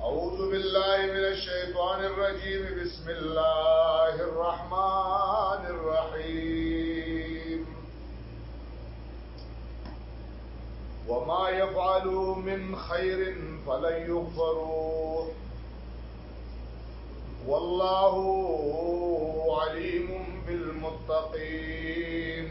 أعوذ بالله من الشيطان الرجيم بسم الله الرحمن وما يفعلوا من خير فلن يغفروا والله عليم بالمتقين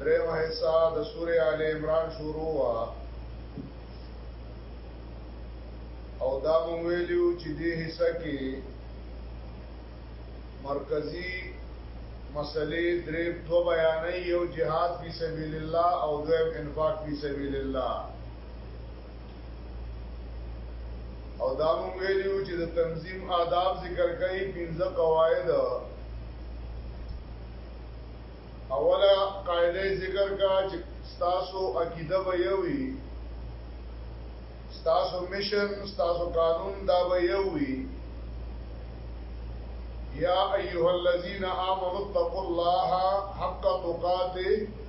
درېمه حصہ د سورې آل عمران شروع وا او دا مونږ ویلو چې دې حصہ کې مرکزی مسلې درې دو بیانې یو جهاد فی سبیل الله او دویم انفاق فی سبیل الله او دا مونږ ویلو چې د تنظیم آداب ذکر کوي پنځه قواعد اوله قاعده ذکر کا چې تاسو عقیده به یوي تاسو مشن تاسو قانون دا به یوي یا ایها الذین آمنوا اتقوا الله حق تقاته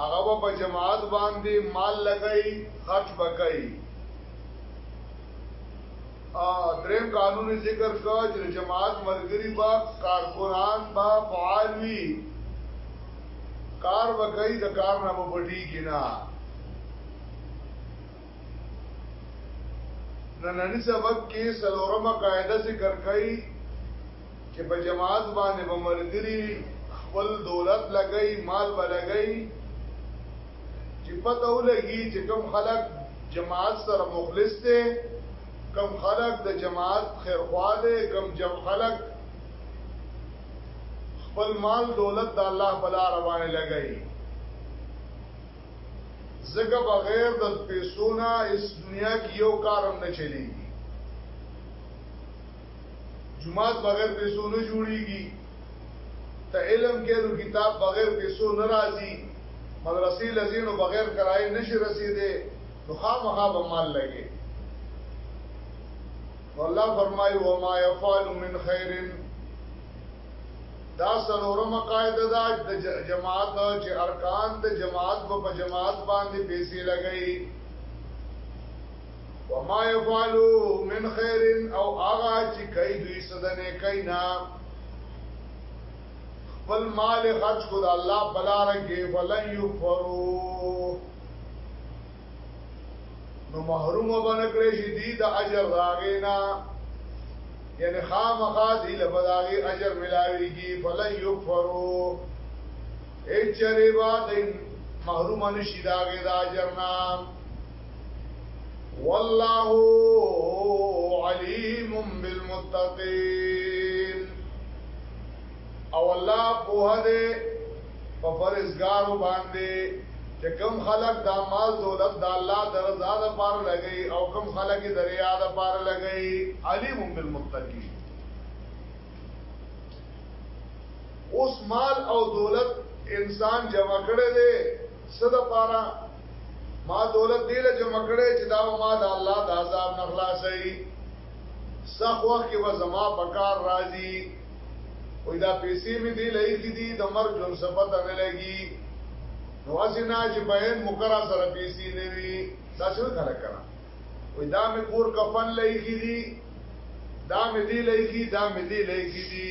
هغه به په جماعت باندې مال لګي خرج بکای ا دریم قانون ذکر شو چې جماعت مرګري با کارکونان با فعال وي کار وکړي د کار نه په پټي کې نه نننی سبق کې سلورمه قاعده ذکر کړي چې په جماعت باندې به ملګري وي خپل دولت لګي مال به لګي چې پته ولګي چې کوم خلک جماعت سره مخلص دي کوم خلک د جماعت خیرخوا دي کوم جم خلک خپل مال دولت د الله بلا روانه لګي زګه بغیر د پیسو نه اس دنیا کې یو کارم نه چلیږي جماعت بغیر پیسو نه جوړیږي ته علم کې نو کتاب بغیر پیسو نه راځي مدرسې لزینو بغیر کرای نشي رسیدې نو خامخا به مال لګي والله فرمایي وما يفعل من خير دا سلورم قاعده دا د جماعت چې ارکان د جماعت په جماعت باندې پیسې لګي وما يفعلو من خير او اغا چې کوي دوی صدنه کینا خپل مال خرج کو د الله بلار کې فلن يفرو نو محروم وبنکړي شي دي د اجر راغینا یعنی خامخا دی لبداغی اجر ملاوی کی فلن یکفرو ایچ چریبا دی محروم نشی داغی دا اجر نام والله علیم بالمتقین او الله په هده په فرزګارو باندې چې کم خلق دا مال دولت دا الله درزا دا پار لګي او کم خلق دریا دا پار لګي علیم بالمتقین اوس مال او دولت انسان جمع کړي دي صد پارا ما دولت دې له جمع کړې چې دا ما د الله د عذاب نه خلاصي سخت وخت کې به زما پکار راځي وې دا پیسې مې دې لای کې دي د مرګ جون سبب نه لګي نو اسینا چې بیان مقرره سره پیسې نه وي دا څه کار کړه وې دا مې کور کفن لای کې دي دا مې دې لای کې دا مې دې لای کې دي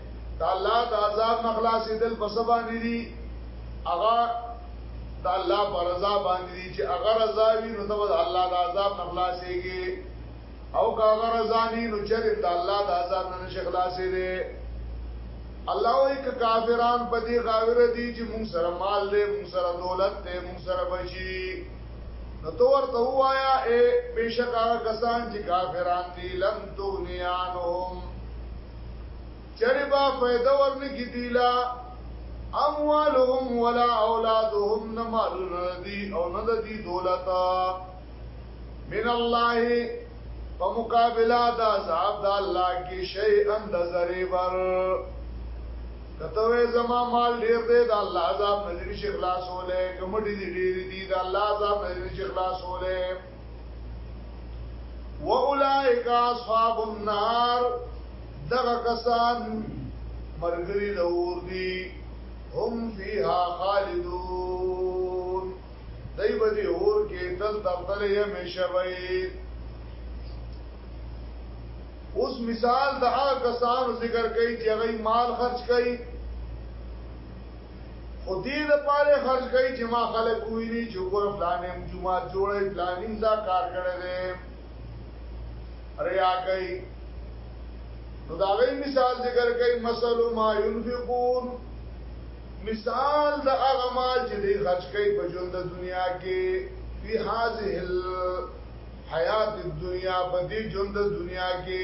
دا الله د عذاب نه خلاصې دل په سبا نه دي هغه د الله پر رضا باندې دي چې هغه رضا وي نو ته د الله د عذاب نه خلاصېږي او که هغه رضا نه نو چې د الله د عذاب نه نشي خلاصې دي الله وی که کافران په دې غاور دي چې موږ سره مال دې موږ سره دولت دې موږ سره بچي نو تو ورته وایا اے بشکا کسان چې کافران دي لن تغنیانهم چرې با فائدہ ورنکي دیلا اموالهم ولا اولادهم نمالنا دی او نه دی دولتا من الله په مقابله د عذاب د الله کې شی اند زری بر کته وې زما مال ډیر دی د الله عذاب نظر شي خلاصولې کمډې دې ډیر دي د الله عذاب نظر شي خلاصولې و اولائک اصحاب النار دغه کسان مرګري د اور دي هم فیها خالدون دای به دي اور کې تل تل یې همیشه وي اوس مثال د هغه کسانو ذکر کوي چې هغه مال خرج کوي خو دې د پاره خرج کوي چې ما خلک ویني چې ګور فلانیم جمعات جوړي فلانیم ځا کار کړی دی ریا کوي نو دا غي مثال ذکر کوي مثل ما ينفقون مثال د هغه مال چې دې خرج کوي په ژوند د دنیا کې په هاذه الحیات الدنیا په دې ژوند د دنیا کې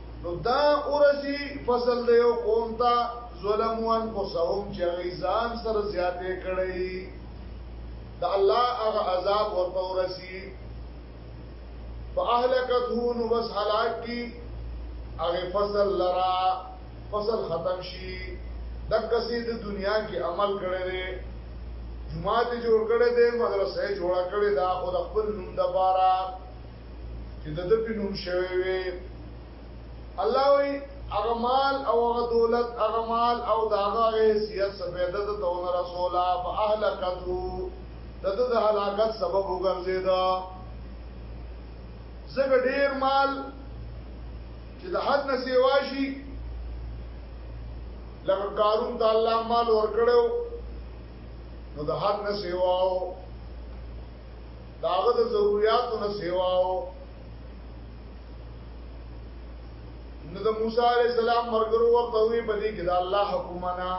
نو دا اورسی فصل د یو قوم ته ظلم وان کو سوم چې غیزان سر زیاتې کړی د الله هغه عذاب ورته ورسی فاهلکته نو بس هلاک کی هغه فصل لرا فصل ختم شي دک سي د دنیا کې عمل کړي دي جمعه جوړ کړي دي مدرسې جوړ کړي دا او د خپل نوم د بارا چې د د په نوم شوی وي الله وی هغه مال او هغه دولت هغه مال او دا هغه حیثیت سپیده د تون رسولا فاهلکتو د د هلاکت سبب وګرځیدا زګ ډیر مال چې د حد نه سیوا شي لکه قارون ته الله مال ورکړو نو د حد نه سیواو داغه د ضرورتو نه سیواو نو د موسی علی السلام مرګرو ورته وی په دې کې د الله حکمنا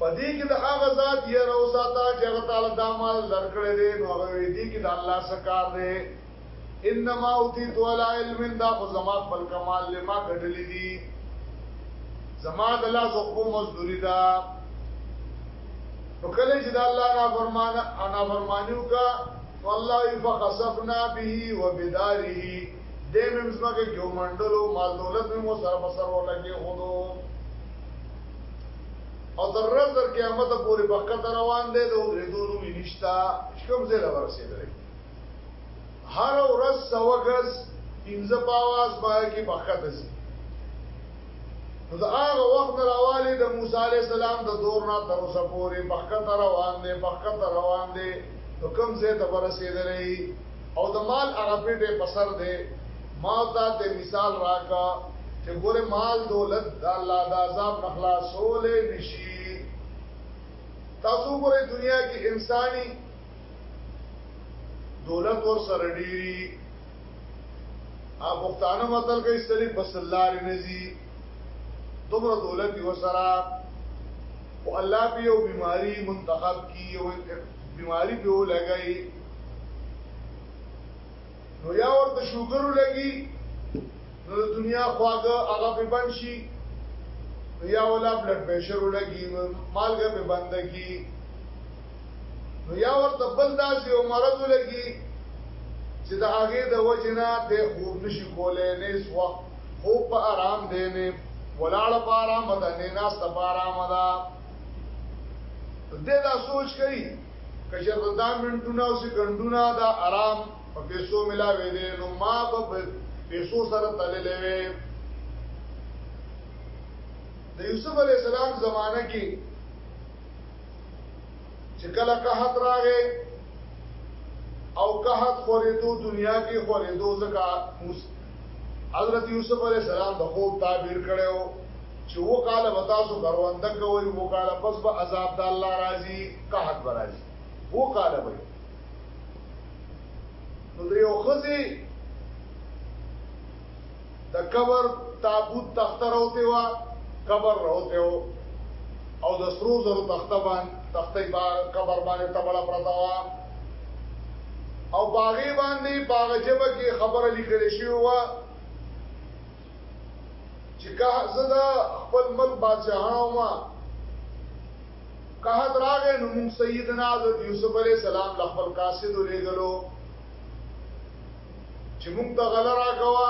په دې کې د هغه ذات یې روزا تا چې هغه تعالی د مال درکړې دې نو هغه دې کې د الله سکار دې انما اوتیت علی علم دا خو زما خپل کمال لما کډلې دي زما د الله زخو مزدوری دا نو کله چې د الله نه فرمان انا فرمانیو کا والله فخسفنا به وبداره دې ممزما کې یو منډلو مال دولت مو سره په سر ولګي خودو او تر ورځ قیامت پورې بقته روان دي د ورېدو نو نشتا کوم ځای ورسېدل هر ورځ سوګس پنځه پاواز باندې کې بخته سي نو دا هغه وخت راوالي د موسی عليه السلام د دور نه تر اوسه پورې بخته روان دي بخته روان دي نو کوم ځای ته ورسېدلې او د مال هغه پیټه په سر دی ما تا ته مثال راکا چې ګوره مال دولت د الله د عذاب خلاصولې نشي تاسو ګوره دنیا کې انساني دولت ور سره ډیری ا پښتانه متل کې ستړي بسلار نه زی دومره دولت یو سره او الله به یو بیماری منتخب کی یو بیماری به لګای نو یا ورته شوګر ولګي نو د دنیا خواږه هغه په بند شي نو یا ولا بلډ پريشر ولګي نو مالګه په بند کی نو یا ورته بل داسې یو مرض ولګي چې د هغه د وجنا د خوب نشي کولای نه اس وخت خوب په آرام دی نه ولاړ په آرام ده نه ناست په آرام ده دې دا سوچ کوي کچرته دا منټونه او سکندونه دا آرام په پیسو ملاوي دي نو ما به پیسو سره تللې وي د یوسف علی السلام زمانہ کې چې کله قحط راغې او قحط خورېدو دنیا کې خورېدو ځکه حضرت یوسف علی السلام د خوب تعبیر کړو چې وکاله وتاسو کروندګ وي وکاله پس به عذاب د الله راځي قحط برازي وو کال به نو د یو خزي د قبر تابوت تخته راوته وا قبر راوته او د سرو زرو تخته باندې تخته با قبر باندې تبړه پرتا وا او باغی باندې باغ جبه کې خبره لیکل شوی وا چې که زه د خپل ملک بادشاهان ومه قحط راغې نو موږ سیدنا حضرت یوسف علیه السلام له خپل قاصد ولېږلو چې موږ ته غله راکوه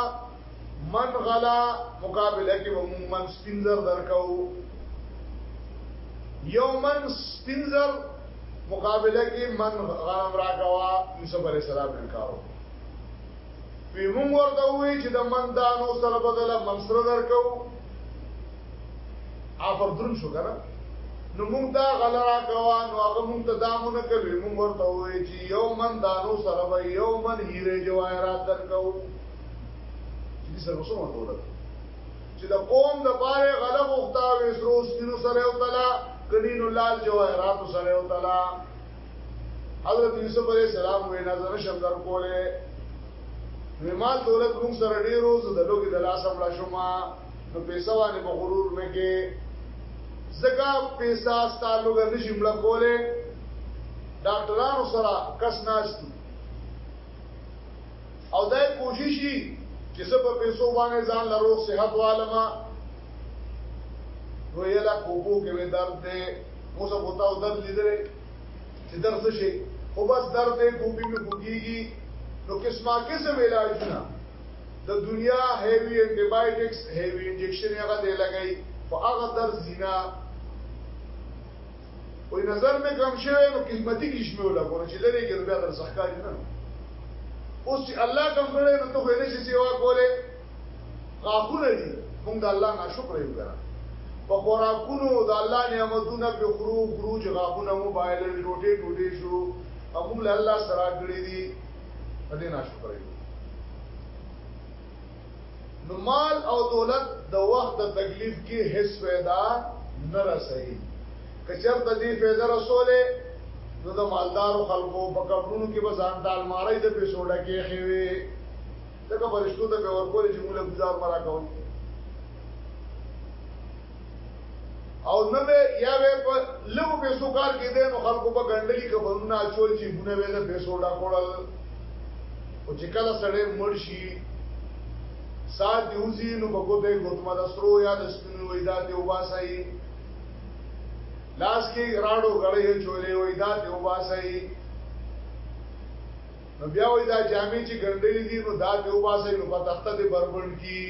من غلا مقابله کې به موږ من سپینزر درکوو یو من سپینزر مقابله کې من غنم راکوه یوسف علیه السلام انکارو وی مونږ ورته وی چې د من دانو سره بدل من سره درکو افر درم شو کنه نو مونږ دا غلرا کوا نو هغه مونږ ته دامونه کوي مونږ ورته وی چې یو من دانو سره به یو من هیره جواهرات درکو چې سره وسو ورته ولا چې د قوم د باره غلب وختاوي سروس کینو سره او تعالی کلین الله جواهرات سره او تعالی حضرت یوسف علیہ السلام وې نظر شم در کوله مما دولت موږ سره ډیرو زدلوګي د لاس امړه شوما نو پیسې باندې په غرور نه کې زګه پیسې ستالوګ نشي مړ کوله ډاکټرانو سره کس ناشتي او دا کوششي چې زه په پیسو باندې ځان لرو صحت والما نو یلا کوبو کې درد ده اوس په تاسو درد لیدل چې درد څه شي خو بس درد دې کوپی می خوږیږي نو قسمه قسم علاجونه د دنیا هیوی انټي بایوټکس هیوی انجکشن هغه دی لګی خو هغه در زینا وې نظر مې کم شوی نو قسمتي کې شمه ولا کوم چې لری کې بیا در سخکاری نه اوس چې الله کوم کړي نو ته یې نشي سیوا کوله غاخونه دي موږ د الله ناشکر یو ګره په خوراکونو د الله نعمتونه په خرو خروج غاخونه موبایل ټوټه ټوټه شو موږ له الله سره کړی دي په دې ناشکر یو نو مال او دولت د وخت د تکلیف کې هیڅ پیدا نه رسي کچر د دې پیدا رسوله نو د مالدارو خلکو په کپړونو کې به ځان د الماری د پیسو ډکه خوي ځکه فرشتو ته به ورکول چې موږ له گزار مرا کوي او نه به یا به په لږو پیسو کار کېدی نو خلکو به ګنډلي کفنونه اچول چې بونه به د پیسو ډاکوړل او چې کله سړی مړ شي سات دیوزی نو په ګوته ګوتمه د سرو یا د سپینو وې دا دی وباسي لاس کې راډو غړې چولې وې دا دی وباسي نو بیا وای دا جامې چې ګنډلې دي نو دا دیو باسي نو په تخته دې بربند کی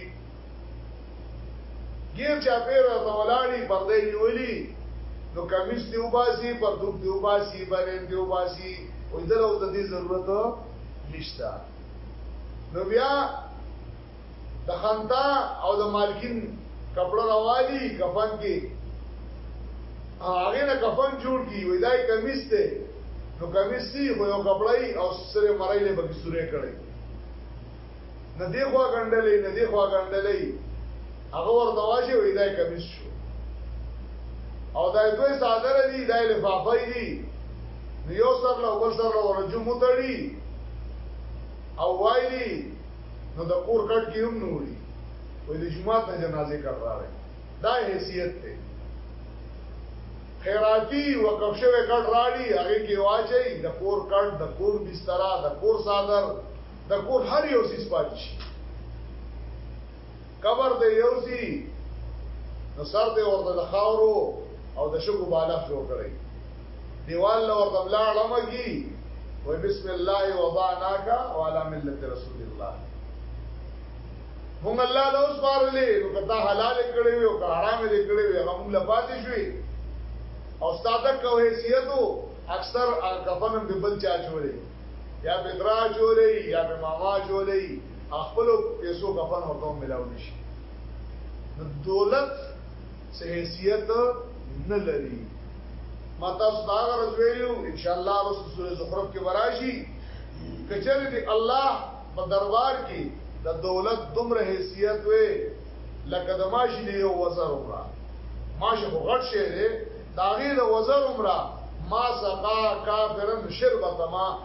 غیر چا پیر ته ولاړی پردې نیولی نو کمیس دیو باسي پر دوک دیو باسي باندې دیو باسي وې درو ته دې ضرورت نشته نو بیا د خندا او د مالکین کپڑا روالي کفن کې هغه نه کفن جوړ کی وای دای کمیس ته نو کمیس سی خو یو کپڑای او سره مړای له بګی سورې کړي نه دی خو غندلې نه دی خو غندلې هغه ورته واشه وای دای کمیس شو او دای دوی صادر دي دای لفافه دي یو سر له بل سر له ورجو متړي او وایي نو د کور کټ کې هم نوري وې د جمعه ته جنازه کړ راغی دا حیثیت ته خیراتی وقف شوی کټ راړي هغه کې واچي د کور کټ د کور بستر د کور صادر د کور هر یو سیس پاتې شي قبر ته یوسی نو سر ته ورته د خاورو او د شګو بالغ جوړ کړی دیوال له ورته بلا اړمږي و بسم الله وضعناک وعلى ملت رسول الله هم الله له اوس بارلې نو کدا حلال کړی وي او حرام دې کړی وي هغه موږ له پاتې شوي او ستاده کو حیثیت اکثر کفنم به بل چا چولې یا به درا چولې یا به ماما چولې خپلو پیسو کفن ورته ملاو نشي نو دولت څه حیثیت نه لري ما تاسو دا غرض ویلو ان شاء الله رسول سوره زخرف کې وراشي کچره دی الله په دربار کې د دولت دومره حیثیت وي لکه د ماشي دی یو وزر عمره ماشي خو غټ شي دی دا غي د وزر عمره ما سقا کافرن شربت ما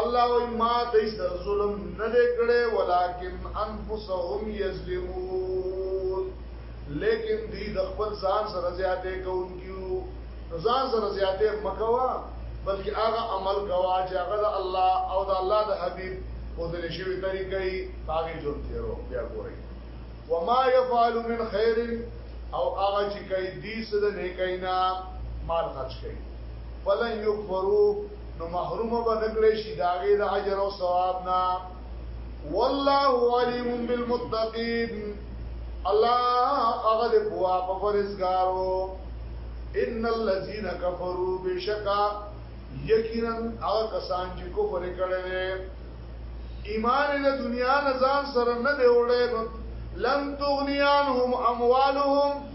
الله وای ما دای سر ظلم نه دی کړی ولکن انفسهم یظلمون لیکن دی د خپل ځان سره زیاتې کوونکیو ځان سره زیاتې مکوا بلکې هغه عمل کوا چې هغه د الله او د الله د حبیب او د لشي طریقې هغه جون تیرو بیا ګورئ وما يفعل من خير او هغه چې کوي دې څه د نیکینا مال خرج کوي فلن یکفرو نو محروم به نکړي شي دا غي د اجر او ثواب نه والله علیم بالمتقین الله هغه د بوا په فرزګارو ان الذين كفروا بشکا یقینا هغه کسان چې کفر کړي ایمان د دنیا نه ځان سره نه دی وړي لن تغنيانهم اموالهم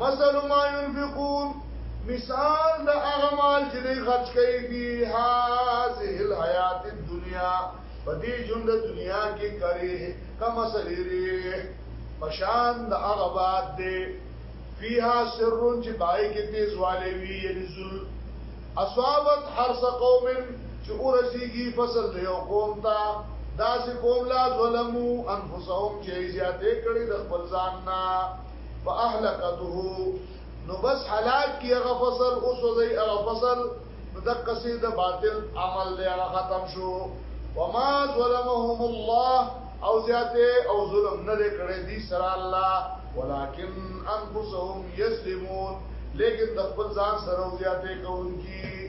مثل ما ينفقون مثال د هغه مال چې دوی خرج کوي په هاذه الحیات الدنیا په دې ژوند دنیا کې کوي کما سلیری پشان د هغه باد دی فیها سرون چې پای کې تیز والي وی یعنی ذل اصابت حرس قوم چې ورسیږي فصل د یو قوم ته دا چې قوم لا ظلمو انفسهم چې زیاتې کړې د خپل ځان نه فاهلكته نو بس هلاک کی هغه فصل او سوځي هغه فصل نو د قصید باطل عمل له ختم شو وما ظلمهم الله او زیاته او ظلم نه دی کړی دی سره الله ولکن انفسهم یظلمون لیکن د خپل ځان سره زیاته کوونکی